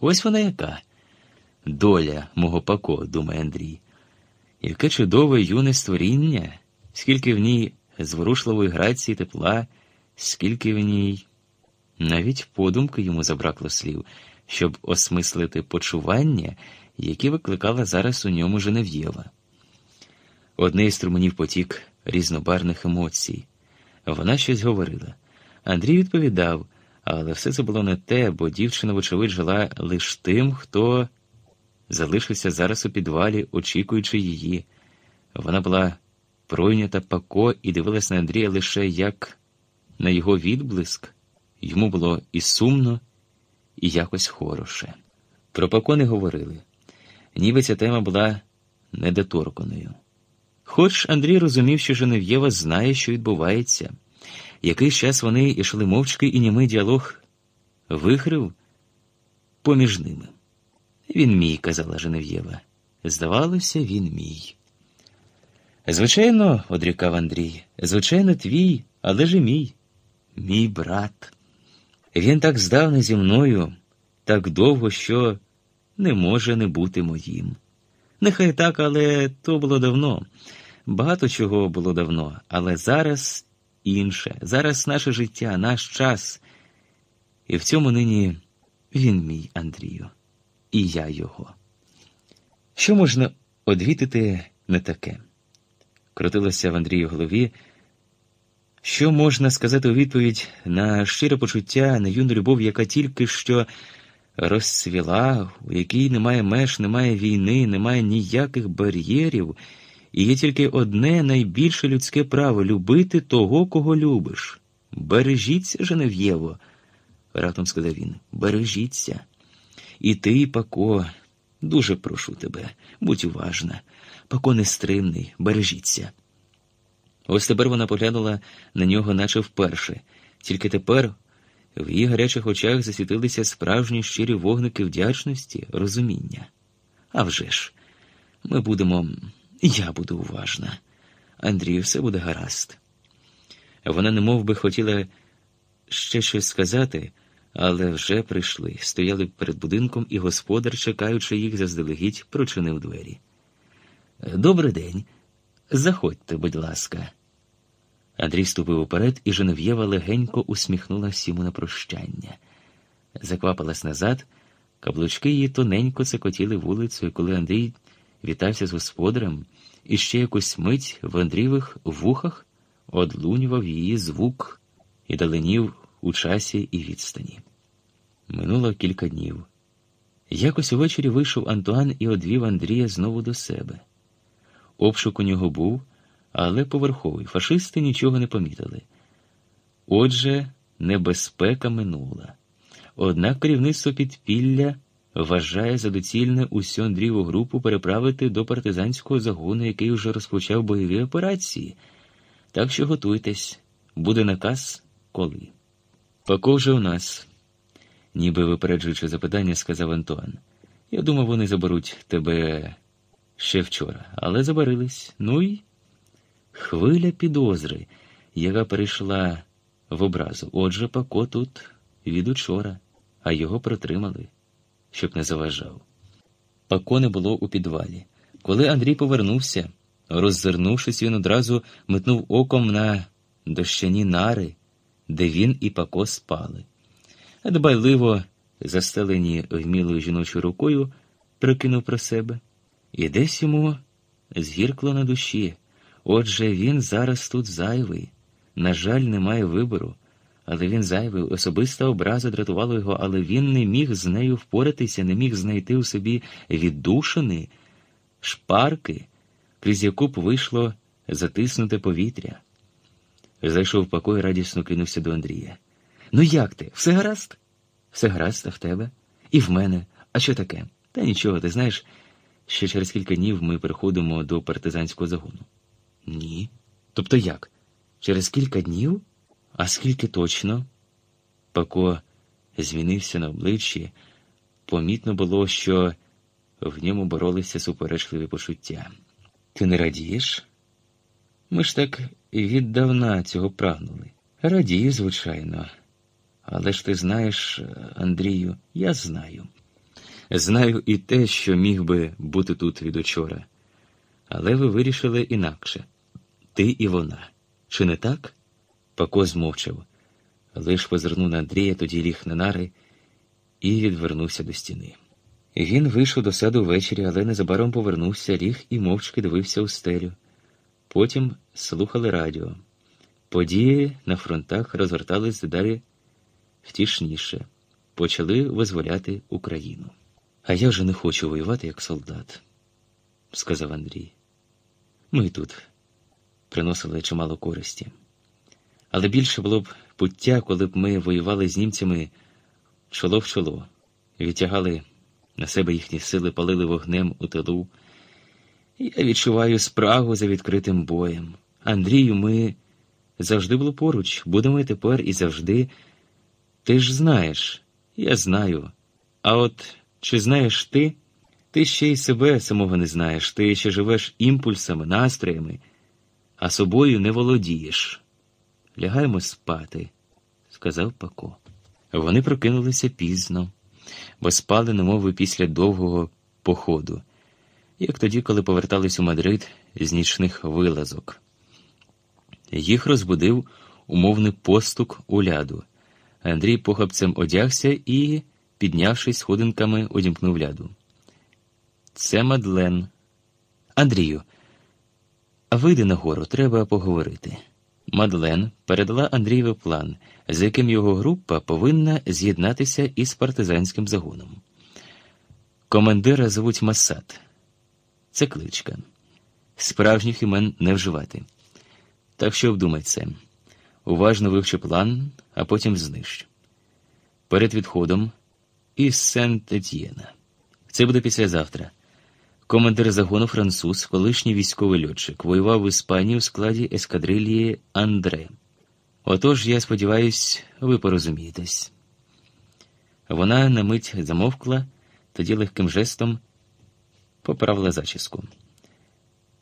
Ось вона яка доля мого пако, думає Андрій. Яке чудове юне створіння, скільки в ній зворушливої грації тепла, скільки в ній. Навіть подумки йому забракло слів, щоб осмислити почування, які викликала зараз у ньому Женев'єва. Одне із труменів потік різнобарних емоцій. Вона щось говорила. Андрій відповідав, але все це було не те, бо дівчина, вочевидь, жила лише тим, хто залишився зараз у підвалі, очікуючи її. Вона була пройнята пако і дивилась на Андрія лише як на його відблиск. Йому було і сумно, і якось хороше. Про пако не говорили, ніби ця тема була недоторканою. Хоч Андрій розумів, що Женев'єва знає, що відбувається. Якийсь час вони йшли мовчки, і німий діалог вихрив поміж ними. Він мій, казала Женев'єва. Здавалося, він мій. Звичайно, одрікав Андрій, звичайно, твій, але ж і мій, мій брат. Він так здавна зі мною, так довго, що не може не бути моїм. Нехай так, але то було давно. Багато чого було давно, але зараз інше. Зараз наше життя, наш час. І в цьому нині він мій Андрію, і я його. Що можна одвітити не таке? Крутилося в Андрію голові. Що можна сказати у відповідь на щире почуття, на юну любов, яка тільки що розцвіла, у якій немає меж, немає війни, немає ніяких бар'єрів, і є тільки одне найбільше людське право любити того, кого любиш. Бережіться, Женев'єво, раптом сказав він, бережіться. І ти, Пако, дуже прошу тебе, будь уважна. Пако нестримний, бережіться. Ось тепер вона поглянула на нього, наче вперше, тільки тепер в її гарячих очах засвітилися справжні щирі вогники вдячності, розуміння. А вже ж, ми будемо, я буду уважна. Андрію, все буде гаразд. Вона немов би хотіла ще щось сказати, але вже прийшли, стояли перед будинком, і господар, чекаючи їх, заздалегідь, прочинив двері. Добрий день. Заходьте, будь ласка. Андрій ступив уперед, і Женев'єва легенько усміхнулася йому на прощання. Заквапилась назад, каблучки її тоненько цикотіли вулицю, і коли Андрій вітався з господарем, і ще якусь мить в Андрієвих вухах одлунював її звук і даленів у часі і відстані. Минуло кілька днів. Якось увечері вийшов Антуан і одвів Андрія знову до себе. Обшук у нього був, але поверховий. Фашисти нічого не помітили. Отже, небезпека минула. Однак керівництво підпілля вважає за доцільне усю Андрієву групу переправити до партизанського загону, який уже розпочав бойові операції. Так що готуйтесь, буде наказ коли. Пако вже у нас, ніби випереджуючи запитання, сказав Антуан. Я думав, вони заберуть тебе ще вчора, але забарились. Ну й хвиля підозри, яка перейшла в образу. Отже, Пако тут від учора, а його протримали, щоб не заважав. Пако не було у підвалі. Коли Андрій повернувся, роззирнувшись, він одразу метнув оком на дощані нари, де він і Пако спали. Дбайливо, застелені вмілою жіночою рукою, прикинув про себе. І десь йому згіркло на душі. Отже, він зараз тут зайвий. На жаль, немає вибору, але він зайвий, особиста образа дратувала його, але він не міг з нею впоратися, не міг знайти у собі віддушини, шпарки, крізь яку б вийшло затиснуте повітря. Зайшов в покой радісно кинувся до Андрія. Ну, як ти? Все гаразд? Все гаразд, а в тебе? І в мене. А що таке? Та нічого, ти знаєш. Ще через кілька днів ми приходимо до партизанського загону. Ні. Тобто як? Через кілька днів? А скільки точно? Пако змінився на обличчі. Помітно було, що в ньому боролися суперечливі почуття. Ти не радієш? Ми ж так віддавна цього прагнули. Радію, звичайно. Але ж ти знаєш, Андрію, я знаю. Знаю і те, що міг би бути тут від учора. Але ви вирішили інакше ти і вона. Чи не так? Пако змовчав, лиш позирнув на Андрія, тоді ліг на нари і відвернувся до стіни. Він вийшов до саду ввечері, але незабаром повернувся, ліг і мовчки дивився у стелю. Потім слухали радіо. Події на фронтах розгортались дедалі втішніше, почали визволяти Україну. А я вже не хочу воювати як солдат, сказав Андрій. Ми тут приносили чимало користі. Але більше було б пуття, коли б ми воювали з німцями чоло в чоло, відтягали на себе їхні сили, палили вогнем у тилу. Я відчуваю спрагу за відкритим боєм. Андрію, ми завжди були поруч, будемо і тепер і завжди. Ти ж знаєш, я знаю. А от чи знаєш ти? Ти ще й себе самого не знаєш, ти ще живеш імпульсами, настроями, а собою не володієш. Лягаємо спати, сказав Пако. Вони прокинулися пізно, бо спали, немови після довгого походу, як тоді, коли повертались у Мадрид з нічних вилазок. Їх розбудив умовний постук у ляду. Андрій похапцем одягся і, піднявшись сходинками, одімкнув ляду. Це Мадлен. Андрію, вийди нагору, треба поговорити. Мадлен передала Андрієві план, з яким його група повинна з'єднатися із партизанським загоном. Командира звуть Масад. Це кличка. Справжніх імен не вживати. Так що обдумай це. Уважно вивчи план, а потім знищ. Перед відходом із Сент-Етьєна. Це буде післязавтра. Командир загону француз, колишній військовий льотчик, воював в Іспанії у складі ескадрилії Андре. Отож, я сподіваюся, ви порозумієтесь. Вона на мить замовкла, тоді легким жестом поправила зачіску.